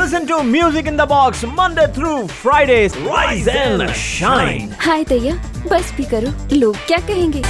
Listen to Music in the Box Monday through Fridays. Rise and shine. हाय दैया बस भी करो लोग क्या कहेंगे